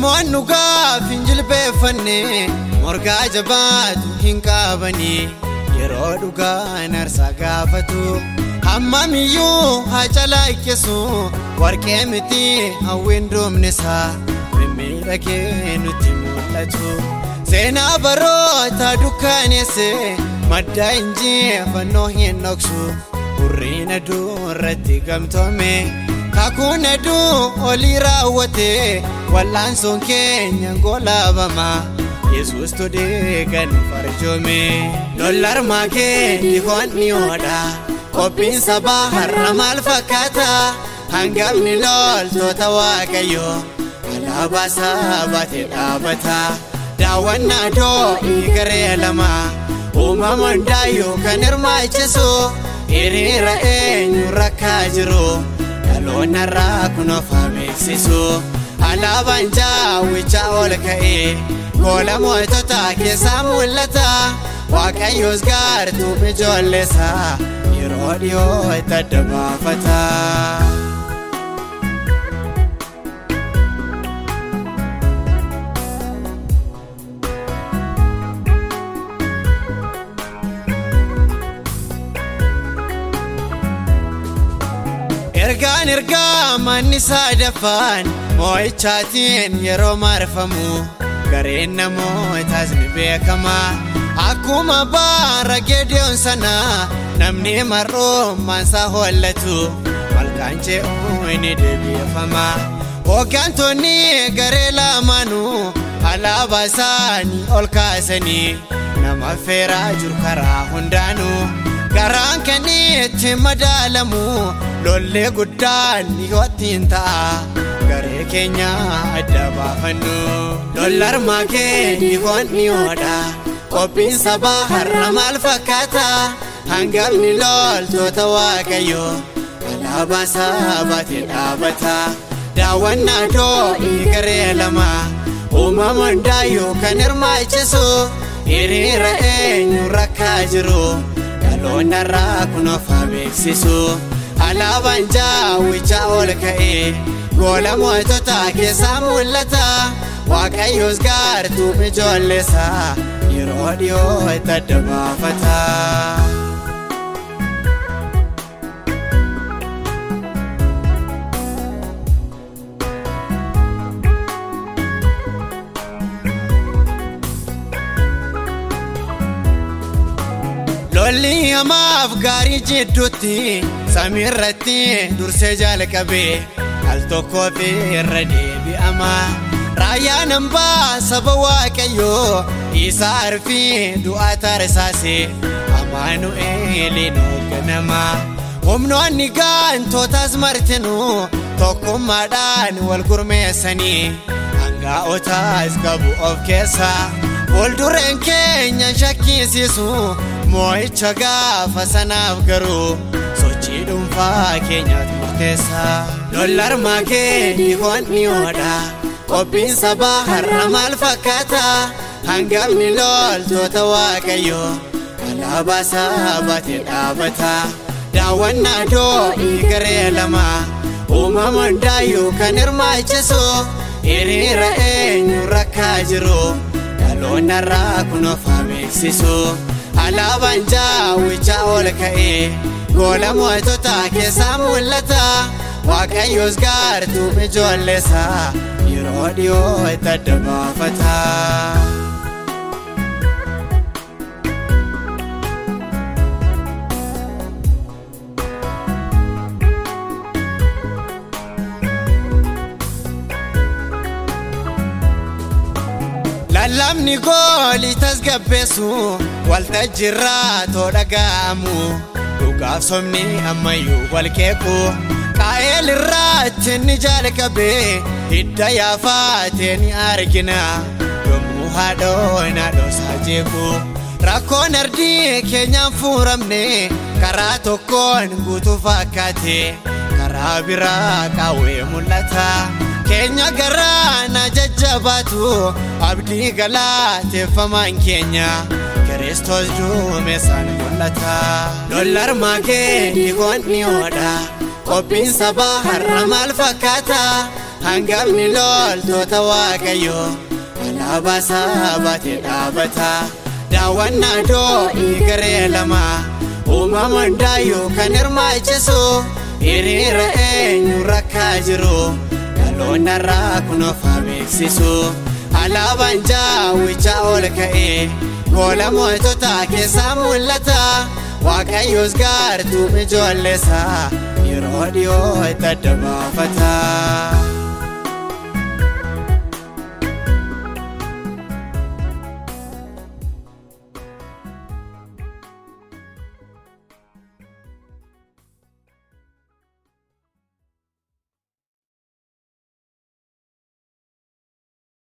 moon nu gaafa hin morgaa jabaatu hin qaabanii yeroo dhugaan harsaa gaafatu hammamiyyuu haa calaa ikkeessu warqee miti hawwiin doomnesaa mimmiidhagee nutti mul'atu. Seenaa baroota dukkaaneesse madda injifannoo hin dhoksu gurriin aduu irratti gamtoome. Kaakuun hedduun olii raawwate wal'aansoon keenya ngolaabama. Yesuus todee kan farjoome. Dollar maakee dhihoon ni oodha. Qophiin sabaa har'a maal fakkaata? Hangafni loltoota waaqayyo alaabaa sabaatee dhaabata. Daawwannaa do'ii garee lama. kan hundaa yookaan hirmaachisu hiriira eenyu rakkaa jiru. dhaloonnarraa kun of beeksisu alaabaan jaawwichaa ol ka'ee gola moototaa keessaa mul'ata waaqayyoos gaartuu ijoollesaa yeroo dhiyoo itti adda Kan ergaa manni moo moo'ichaatiin yeroo maarfamu gareen namootaas ni beekama. Akkuma baara geediyoon sana namni mar'oo maansaa hollatu malkaan ce'uun ni deebiifama. Hooggantoonni garee laamaanu alaabaa isaanii ol kaasanii nama affeeraa jiru karaa hundaanu. karaan kenniichi madaalamu lollee guddaan yoottiin ta'a garee keenya adda baafannu dollar maakee kee ni oodha qophiin sabaa harra maal fakkaata hangafni loltoota waaqayyo alaabaa sabaatiin dhaabata daawwannaa doodhii garee lama uumama hundaa kan hirmaachisu hiriira eenyu rakkaa jiru. Loonarraa kunuunfaa beeksisu. Alaabaan jaawwichaa ol ka'ee gola moototaa keessaa mul'ata. Waaqayyoos gaartuu ijoollesaa yeroo dhiyoo itti adda Lolli hamaaf gaarii jidduutti samiirratti dursee jaalaqabee al tokkoo irra deebi'ama. Raayyaan hambaa saba waaqayyo isaa arfii du'aa taarisaase amaanu'eeliin hoogganama. Humnoonni gaantootaas martinu tokkummaadhaan wal gurmeessanii otaas qabu of keessa. Wal dureen keenya shakkisiisu. Moo'icha gaafa sanaaf garuu sochii dhuunfaa keenyaaf murteessa. Lollar maakee dhihoon ni oodha. Qophiin sabaa har'a maal fakkaata? Hangafni loltoota waaqayyo alaabaa isaa baatee dhaabata. Daawwannaa doo'ii garee lama uumama hundaayyuu kan hirmaachisu hiriira eenyu rakkaa jiru dhaloonnarraa kun of beeksisu. alaabaan olka'e ol ka'ee eh. goola mo'atotaa keessaa mul'ata waaqayyoos gaartuuf ijoolleessa yeroo dhiyoo itti adda Lallaabni gooliitas gabbeessu irraa too dhaga'amu dhugaaf somni ammayyuu wal qaa'eel irraa jenni jaal hidda yaafaa ni argina yommuu haadhoo naadhoosaa jeeku rakkoon ardii keenyaan fuuramne karaa tokkoon guutuu fakkaate karaa biraa qaawwee mul'ata. Jireenya garaa tota na jajjabaatu abdii galaateeffamaan keenya Kiristoos duumessaan mul'ata. Lollar maakee dhiigoon ni oodha qophiin sabaa har'a maal fakkaata hangamni looltoota waaqayyoo alaabaa baate dhaabata. Daawwannaa doodhii garee lama uumama hundaa yookaan hirmaachisu hiriira eenyuu rakkaa jiru. loonarraa kun of beeksisu alaabaan jaawichaa ol ka'ee e. gola moototaa keessaa mul'ata waaqayyoos gaartuu ijoollesaa yeroo dhiyoo itti adda